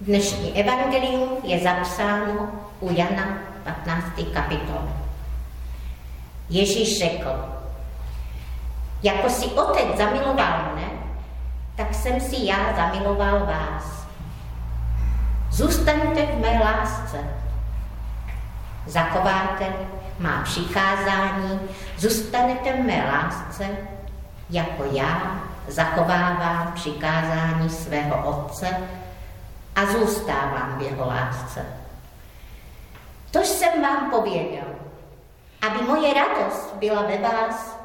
Dnešní evangelium je zapsáno u Jana 15. kapitol. Ježíš řekl, jako si otec zamiloval mne, tak jsem si já zamiloval vás. Zůstaňte v mé lásce. Zachováte má přikázání, zůstanete v mé lásce, jako já zachovávám přikázání svého Otce a zůstávám v jeho lásce. Tož jsem vám pověděl, aby moje radost byla ve vás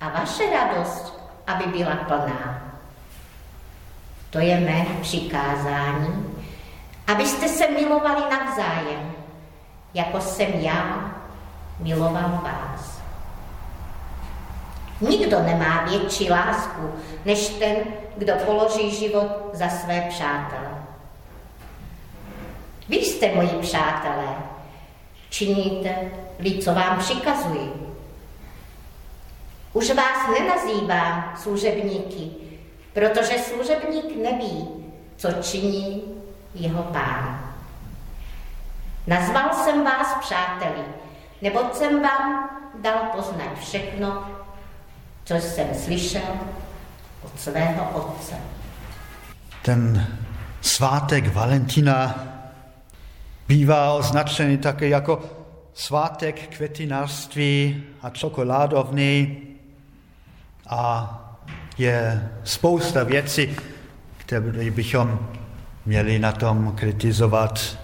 a vaše radost, aby byla plná. To je mé přikázání, abyste se milovali navzájem, jako jsem já miloval vás. Nikdo nemá větší lásku, než ten, kdo položí život za své přátele. Vy jste moji přátelé, činíte-li, co vám přikazuji. Už vás nenazývám služebníky, protože služebník neví, co činí jeho pán. Nazval jsem vás přáteli, neboť jsem vám dal poznat všechno, co jsem slyšel od svého otce. Ten svátek Valentína bývá označený také jako svátek květinářství a čokoládovny a je spousta věcí, které bychom měli na tom kritizovat.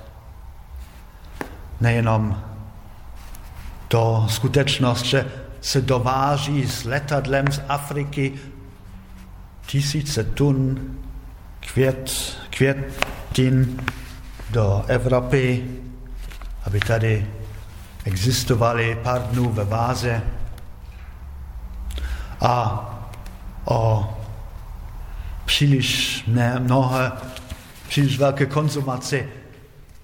Nejenom to skutečnost, že se dováží s letadlem z Afriky tisíce tun květ, květin do Evropy, aby tady existovaly pár dnů ve váze a o příliš ne, mnohé, příliš velké konzumaci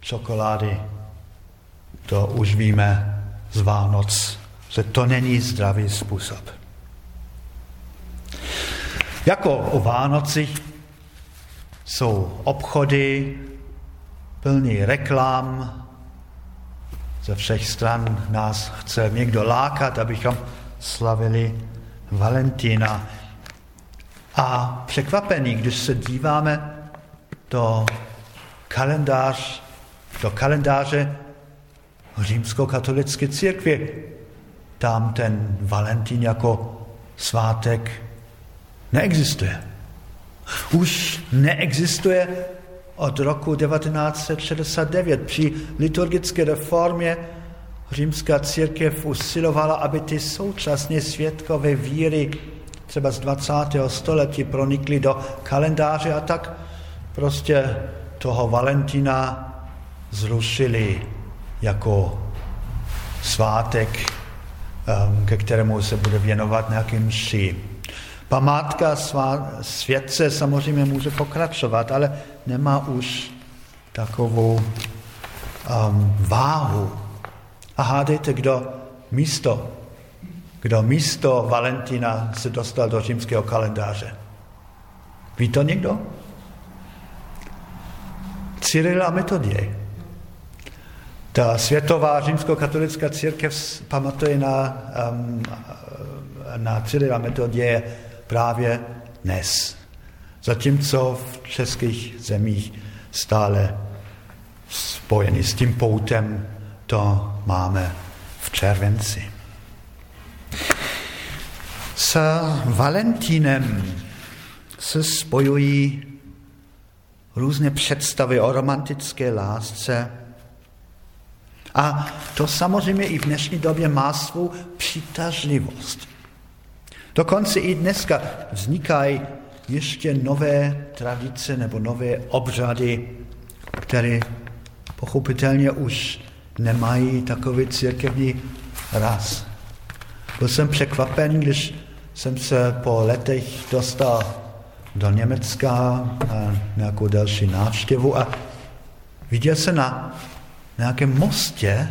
čokolády. To už víme z Vánoc, že to není zdravý způsob. Jako o Vánocích jsou obchody plný reklam, ze všech stran nás chce někdo lákat, abychom slavili Valentína. A překvapení, když se díváme do kalendář, do kalendáře římskokatolické církve, tam ten Valentín jako svátek neexistuje. Už neexistuje od roku 1969 při liturgické reformě římská církev usilovala, aby ty současné světkové víry třeba z 20. století pronikly do kalendáře a tak prostě toho Valentína zrušili jako svátek, um, ke kterému se bude věnovat nějakým mši. Památka světce samozřejmě může pokračovat, ale nemá už takovou um, váhu. A hádejte, kdo místo, kdo místo Valentina se dostal do římského kalendáře. Ví to někdo? Cyril a Metodie. Ta světová římskokatolická církev pamatuje na, um, na Cyrila Metodie právě dnes. Zatímco v českých zemích stále spojený s tím poutem to máme v červenci. S Valentínem se spojují různé představy o romantické lásce. A to samozřejmě i v dnešní době má svou přitažlivost. Dokonce i dneska vznikají ještě nové tradice nebo nové obřady, které pochopitelně už nemají takový církevní raz. Byl jsem překvapen, když jsem se po letech dostal do Německa na nějakou další návštěvu a viděl jsem na nějakém mostě,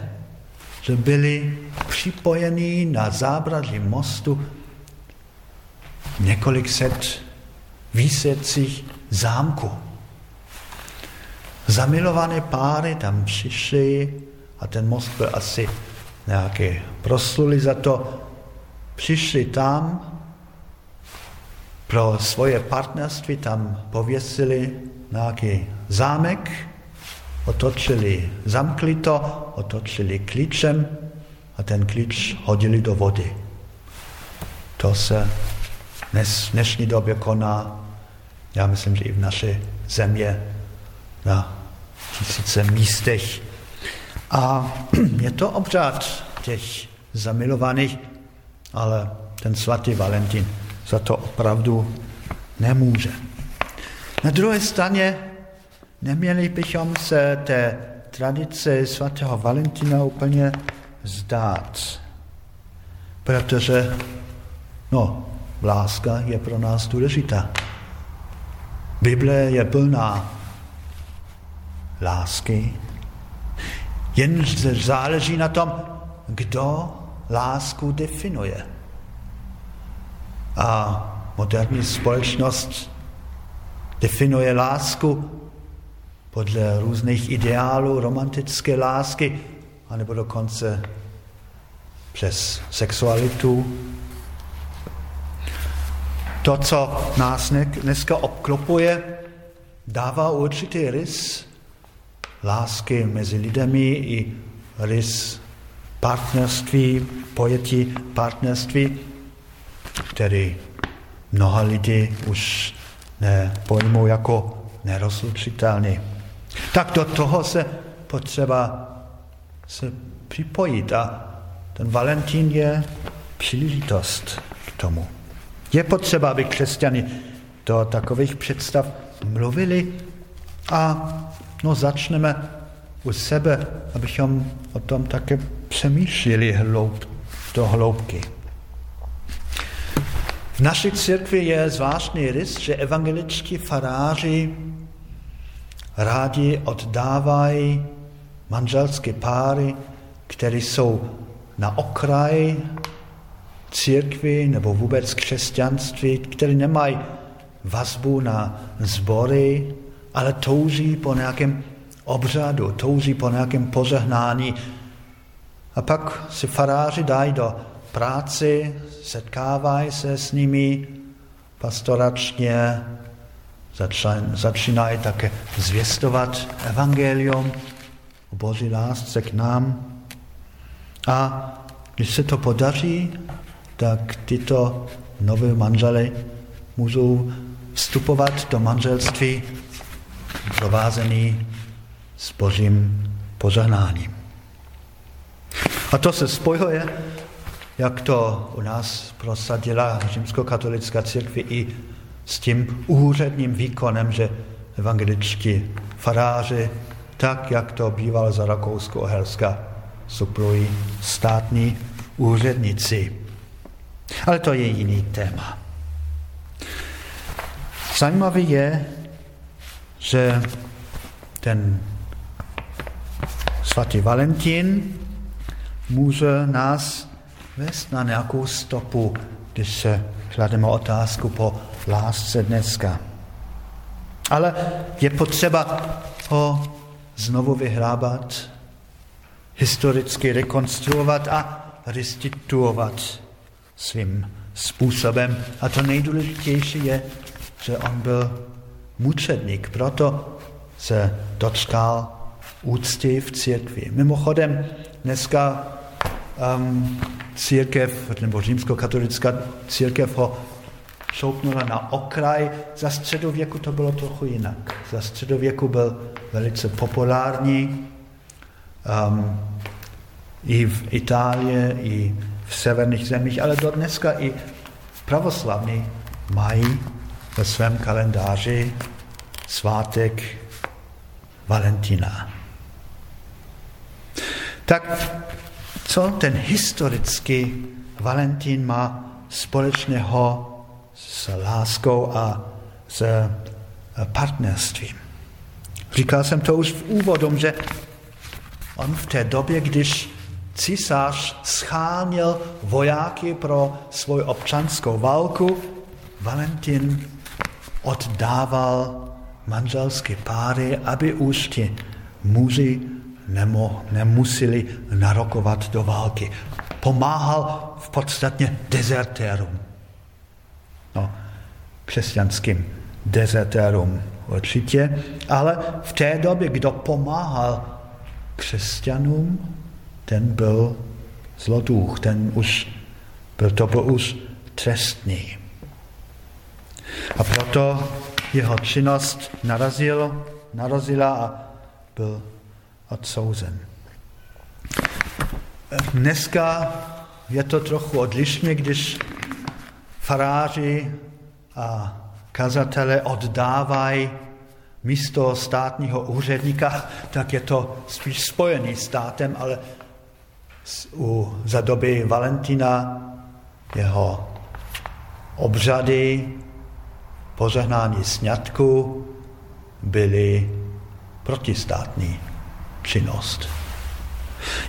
že byli připojení na zábradlí mostu několik set výsledcích zámku. zamilované páry tam přišli a ten most byl asi nějaký prosluli za to, přišli tam, pro svoje partnerství tam pověsili nějaký zámek, otočili, zamkli to, otočili klíčem a ten klíč hodili do vody. To se dnes, v dnešní době koná, já myslím, že i v naší země na tisíce místech. A je to obřád těch zamilovaných, ale ten svatý Valentín za to opravdu nemůže. Na druhé straně neměli bychom se té tradice svatého Valentína úplně zdát, protože no, láska je pro nás důležitá. Bible je plná lásky, jen záleží na tom, kdo lásku definuje. A moderní společnost definuje lásku podle různých ideálů romantické lásky, anebo dokonce přes sexualitu. To, co nás dneska obklopuje, dává určitý rys lásky mezi lidmi i rys partnerství, pojetí partnerství, který mnoha lidí už nepojmou jako nerozlučitelný. Tak do toho se potřeba se připojit a ten Valentín je příležitost k tomu. Je potřeba, aby křesťani do takových představ mluvili a no, začneme u sebe, abychom o tom také přemýšleli hloub, do hloubky. V naší církvi je zvláštní rys, že evangeličtí faráři rádi oddávají manželské páry, které jsou na okraji církvy nebo vůbec křesťanství, které nemají vazbu na sbory, ale touží po nějakém obřadu, touží po nějakém požehnání. A pak si faráři dají do práci, setkávají se s nimi pastoračně, začínají také zvěstovat evangelium o Boží lásce k nám. A když se to podaří, tak tyto nové manžely můžou vstupovat do manželství provázený s Božím požehnáním. A to se spojuje, jak to u nás prosadila římskokatolická církve i s tím úředním výkonem, že evangeličtí faráři, tak jak to býval za Rakousko-Uherska, suplují státní úředníci. Ale to je jiný téma. Zajímavé je, že ten svatý Valentín může nás vést na nějakou stopu, když se klademe otázku po lásce dneska. Ale je potřeba ho znovu vyhrábat, historicky rekonstruovat a restituovat svým způsobem. A to nejdůležitější je, že on byl mučedník, proto se dočkal úcty v církvi. Mimochodem, dneska um, církev, nebo římskokatolická církev ho šoupnula na okraj. Za středověku to bylo trochu jinak. Za středověku byl velice populární. Um, I v Itálii, i v severních zemích, ale do dneska i pravoslavní mají ve svém kalendáři svátek Valentína. Tak co ten historický Valentín má společného s láskou a s eh, partnerstvím? Říkal jsem to už v úvodu, že on v té době, když císař schánil vojáky pro svou občanskou válku, Valentín oddával manželské páry, aby už ti muži nemo, nemuseli narokovat do války. Pomáhal v podstatně dezertérům. No, křesťanským dezertérům určitě, ale v té době, kdo pomáhal křesťanům, ten byl zloduch, ten už byl to byl už trestný. A proto jeho činnost narazil, narazila a byl odsouzen. Dneska je to trochu odlišně, když faráři a kazatele oddávají místo státního úředníka, tak je to spíš spojený státem, ale u, za doby Valentina jeho obřady požehnání sňatku byly protistátní činnost.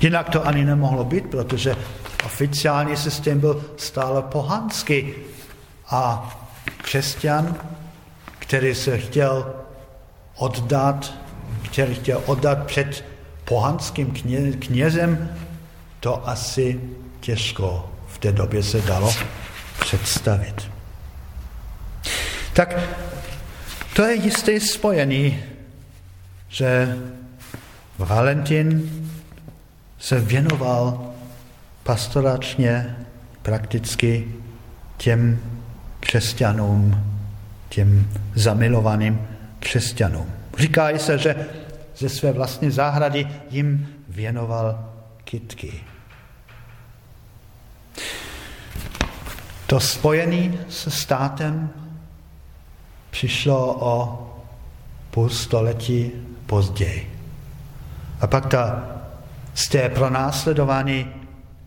Jinak to ani nemohlo být, protože oficiální systém byl stále pohanský a křesťan, který se chtěl oddat, který chtěl oddat před pohanským kně, knězem, to asi těžko v té době se dalo představit. Tak to je jistý spojený, že Valentin se věnoval pastoračně prakticky těm křesťanům, těm zamilovaným křesťanům. Říká se, že ze své vlastní zahrady jim věnoval kytky. To spojení se státem přišlo o půl století později. A pak ta, z té pronásledování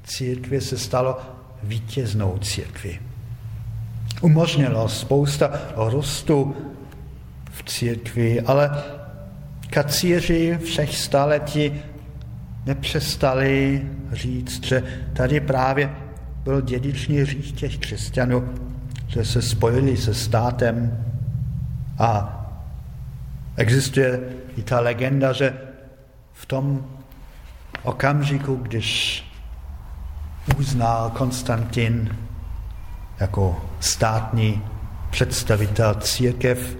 církve se stalo vítěznou církvi. Umožnilo spousta růstu v církvi, ale kacíři všech staletí nepřestali říct, že tady právě byl dědičný hřích těch křesťanů, že se spojili se státem. A existuje i ta legenda, že v tom okamžiku, když uznal Konstantin jako státní představitel církev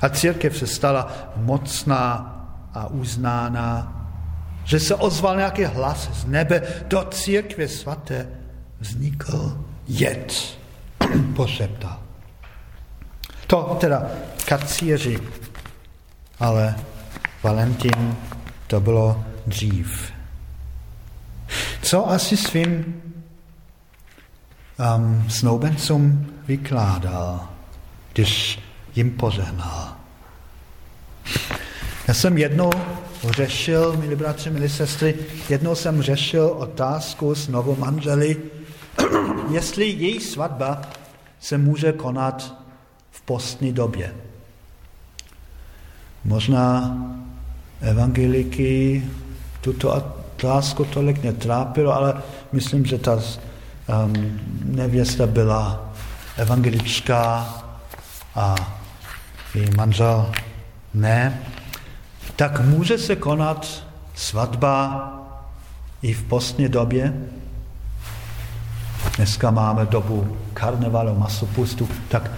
a církev se stala mocná a uznána, že se ozval nějaký hlas z nebe do církve svaté, vznikl jed, pošeptal. To teda kacíři, ale Valentin to bylo dřív. Co asi svým um, snoubencům vykládal, když jim požehnal? Já jsem jednou řešil, milí bratři, milí sestry, jednou jsem řešil otázku s novou manželi, jestli její svatba se může konat v postní době. Možná evangeliky tuto otázku tolik netrápilo, ale myslím, že ta um, nevěsta byla evangelička a její manžel ne, tak může se konat svatba i v postní době. Dneska máme dobu karnevalu, masopustu, tak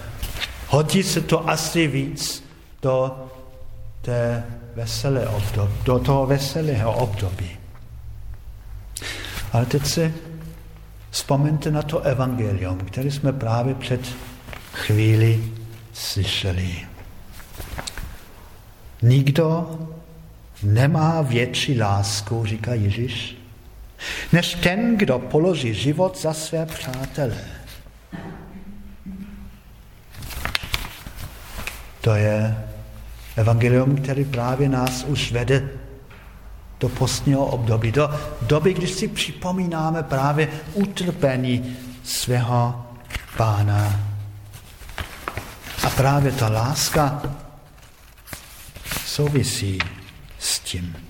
hodí se to asi víc do té veselé období, do toho veselého období. Ale teď si vzpomeňte na to evangelium, které jsme právě před chvíli slyšeli. Nikdo nemá větší lásku, říká Ježíš, než ten, kdo položí život za své přátele. To je evangelium, který právě nás už vede do postního období, do doby, když si připomínáme právě utrpení svého pána. A právě ta láska souvisí s tím.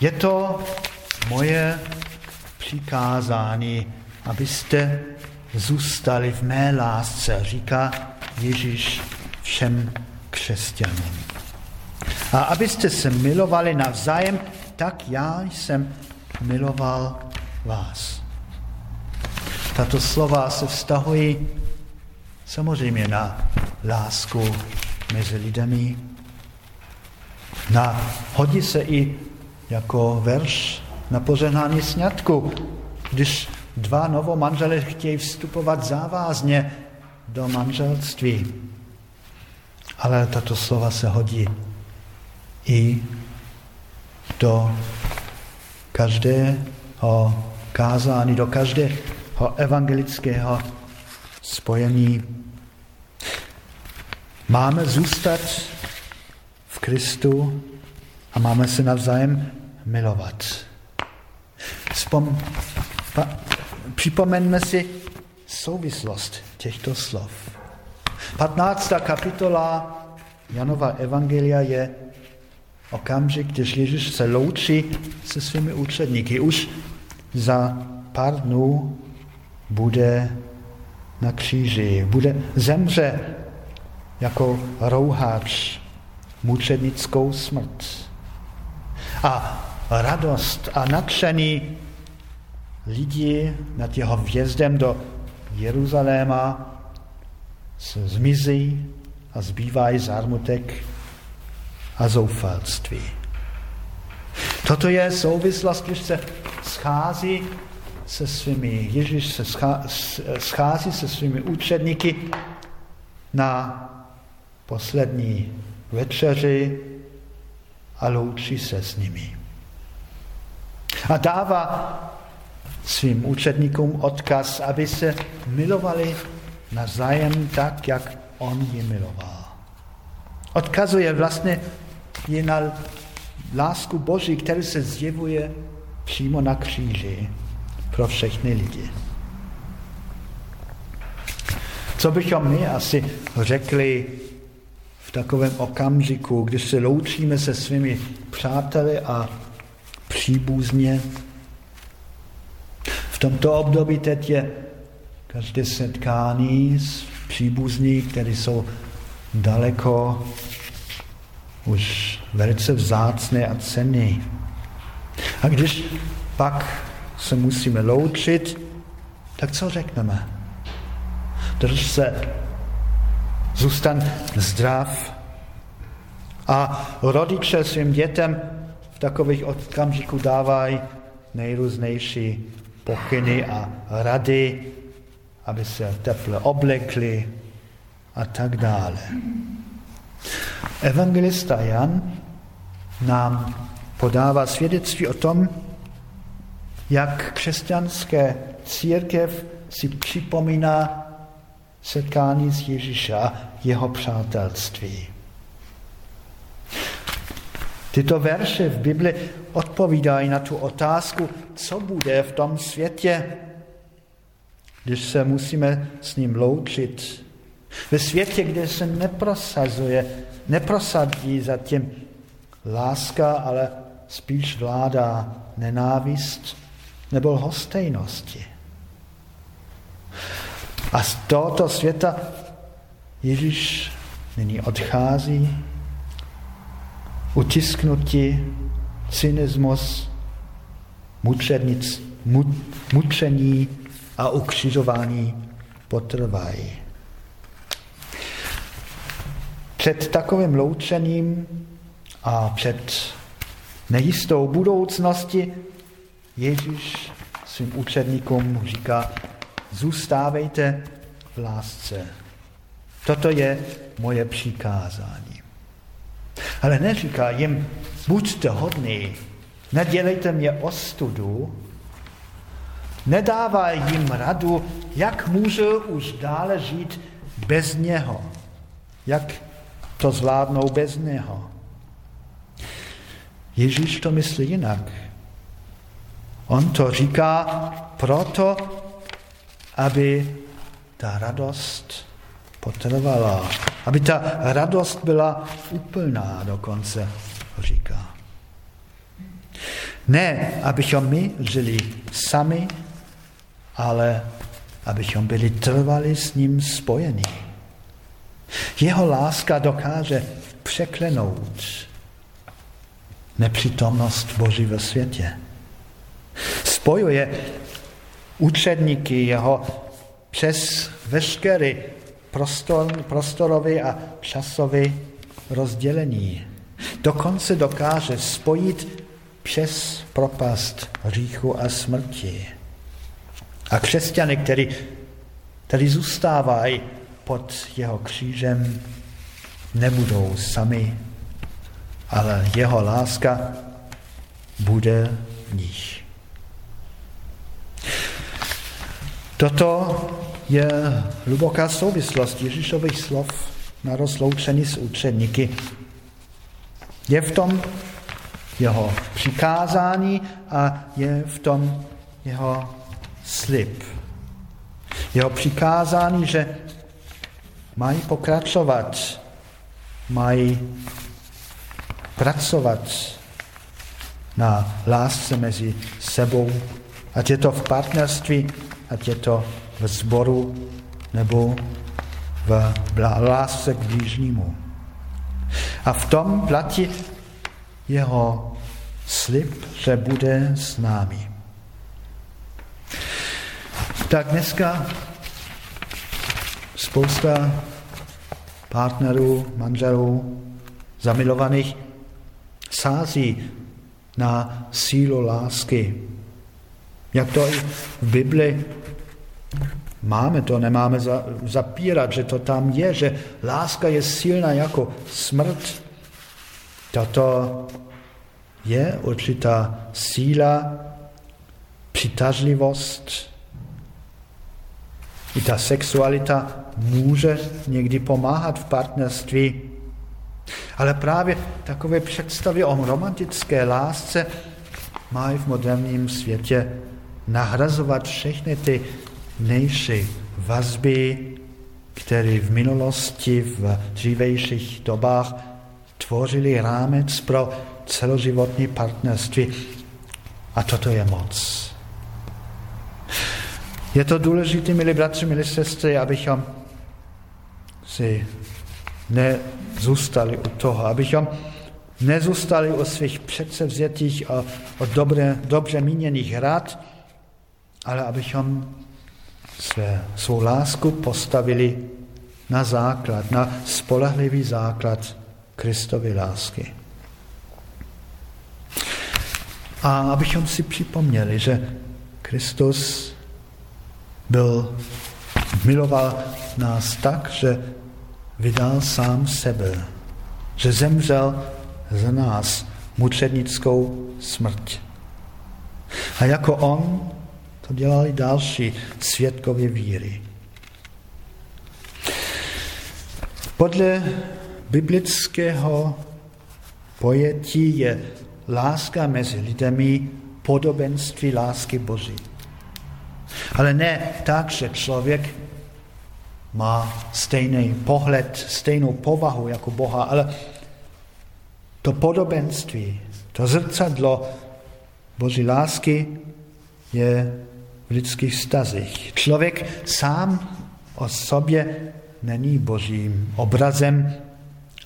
Je to moje přikázání, abyste zůstali v mé lásce, říká Ježíš všem křesťanům. A abyste se milovali navzájem, tak já jsem miloval vás. Tato slova se vztahují samozřejmě na lásku mezi lidmi. Na, hodí se i jako verš na požehnání sňatku, když dva novomanželé chtějí vstupovat závázně do manželství. Ale tato slova se hodí i do každého kázání, do každého evangelického spojení. Máme zůstat v Kristu a máme se navzájem milovat. Spom, pa, připomeňme si souvislost těchto slov. 15. kapitola Janova Evangelia je okamžik, když Ježíš se loučí se svými učedníky. Už za pár dnů bude na kříži, bude zemře jako rouháč mučednickou smrt. A radost a nadšení lidí nad jeho vjezdem do Jeruzaléma se zmizí a zbývají zármutek a zoufalství. Toto je souvislost, když se schází se svými, Ježíš se schází se svými učedníky na poslední večeři a loučí se s nimi. A dává svým učedníkům odkaz, aby se milovali navzájem tak, jak on ji miloval. Odkazuje vlastně je na lásku Boží, který se zjevuje přímo na kříži pro všechny lidi. Co bychom my asi řekli v takovém okamžiku, když se loučíme se svými přáteli a příbuzně. V tomto období teď je každé setkání s příbuzní, kteří jsou daleko už velice vzácné a cenné. A když pak se musíme loučit, tak co řekneme? Drž se, zůstan zdrav. A rodiče svým dětem takových okamžiků dávají nejrůznější pokyny a rady, aby se teple oblekli a tak dále. Evangelista Jan nám podává svědectví o tom, jak křesťanské církev si připomíná setkání s Ježíša, jeho přátelství. Tyto verše v Bibli odpovídají na tu otázku, co bude v tom světě, když se musíme s ním loučit. Ve světě, kde se neprosazuje, neprosadí zatím láska, ale spíš vláda nenávist nebo lhostejnosti. A z tohoto světa Ježíš nyní odchází, utisknutí, cynismus, mučenic, mu, mučení a ukřižování potrvají. Před takovým loučením a před nejistou budoucnosti Ježíš svým učedníkům říká, zůstávejte v lásce. Toto je moje přikázání. Ale neříká jim, buďte hodný, nedělejte mě ostudu, nedává jim radu, jak můžu už dále žít bez něho, jak to zvládnou bez něho. Ježíš to myslí jinak. On to říká proto, aby ta radost potrvala, aby ta radost byla úplná dokonce, říká. Ne, abychom my žili sami, ale abychom byli trvali s ním spojeni. Jeho láska dokáže překlenout nepřítomnost Boží ve světě. Spojuje učedníky jeho přes veškerý prostor, prostorový a časový rozdělení. Dokonce dokáže spojit přes propast hříchu a smrti. A křesťany, který, který zůstávají pod jeho křížem, nebudou sami, ale jeho láska bude v nich. Toto je hluboká souvislost Ježíšových slov na rozloučení s učedníky. Je v tom jeho přikázání a je v tom jeho slib. Jeho přikázání, že mají pokračovat, mají pracovat na lásce mezi sebou, ať je to v partnerství, ať je to v sboru nebo v lásce k blížnímu. A v tom platí jeho slib, že bude s námi. Tak dneska spousta partnerů, manželů, zamilovaných sází na sílu lásky. Jak to i v Bibli máme, to nemáme zapírat, že to tam je, že láska je silná jako smrt. Toto je určitá síla, přitažlivost. I ta sexualita může někdy pomáhat v partnerství, ale právě takové představy o romantické lásce mají v moderním světě nahrazovat všechny ty vnější vazby, které v minulosti, v dřívejších dobách tvořili rámec pro celoživotní partnerství. A toto je moc. Je to důležité, milí bratři, milí sestry, abychom si nezůstali u toho, abychom nezůstali u svých předsevzetích a o dobře, dobře míněných rád, ale abychom své, svou lásku postavili na základ, na spolehlivý základ Kristovy lásky. A abychom si připomněli, že Kristus byl, miloval nás tak, že vydal sám sebe, že zemřel za nás mučednickou smrt. A jako on to dělali další svědkově víry. Podle biblického pojetí je láska mezi lidmi podobenství lásky Boží. Ale ne tak, že člověk má stejný pohled, stejnou povahu jako Boha, ale to podobenství, to zrcadlo Boží lásky je v lidských stazích. Člověk sám o sobě není božím obrazem,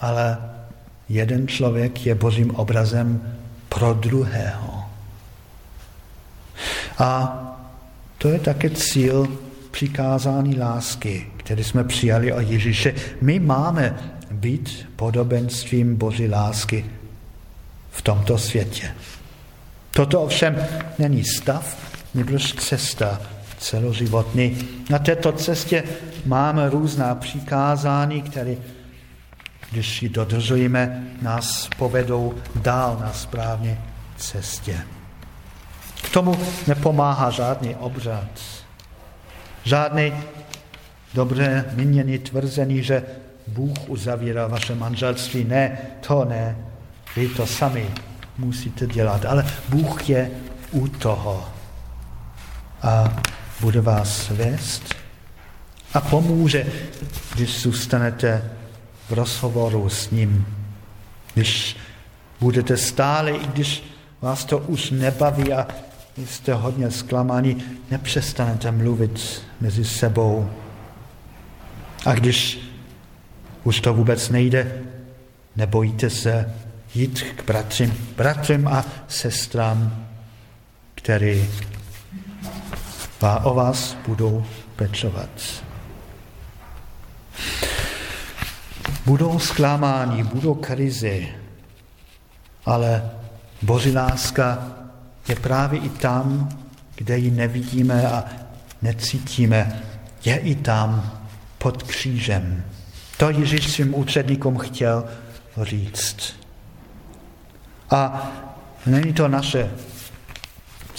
ale jeden člověk je božím obrazem pro druhého. A to je také cíl přikázání lásky, který jsme přijali o Ježíše. My máme být podobenstvím Boží lásky v tomto světě. Toto ovšem není stav, nebož cesta celoživotní. Na této cestě máme různá přikázání, které, když ji dodržujeme, nás povedou dál na správně cestě. K tomu nepomáhá žádný obřad, žádný dobře míněný tvrzení, že Bůh uzavírá vaše manželství. Ne, to ne. Vy to sami musíte dělat. Ale Bůh je u toho a bude vás vést a pomůže, když zůstanete v rozhovoru s ním. Když budete stále, i když vás to už nebaví a jste hodně zklamaní, nepřestanete mluvit mezi sebou. A když už to vůbec nejde, nebojíte se jít k bratřím, bratřím a sestrám, který o vás budou pečovat. Budou zklamáni, budou krizi, ale Boží láska je právě i tam, kde ji nevidíme a necítíme. Je i tam pod křížem. To Ježíš svým účetníkům chtěl říct. A není to naše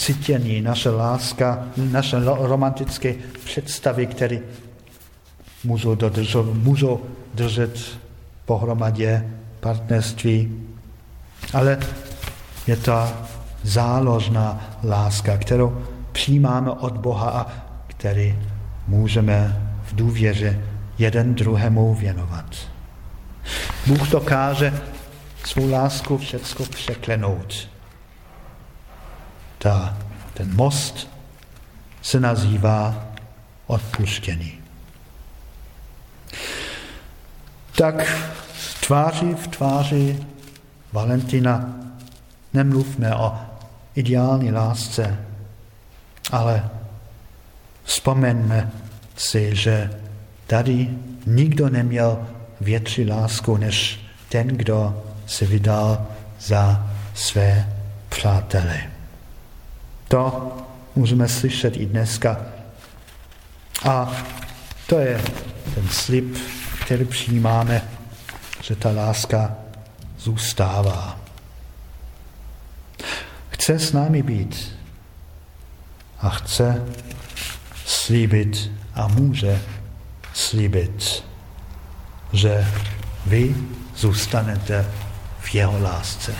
cítění, naše láska, naše romantické představy, které můžou, dodržet, můžou držet pohromadě partnerství, ale je to záložná láska, kterou přijímáme od Boha a který můžeme v důvěře jeden druhému věnovat. Bůh dokáže svou lásku všecko překlenout. Ta, ten most se nazývá odpuštění. Tak tváří v tváři Valentina nemluvme o ideální lásce, ale vzpomeňme si, že tady nikdo neměl větší lásku než ten, kdo se vydal za své přátele. To můžeme slyšet i dneska. A to je ten slib, který přijímáme, že ta láska zůstává. Chce s námi být a chce slíbit a může slíbit, že vy zůstanete v jeho lásce.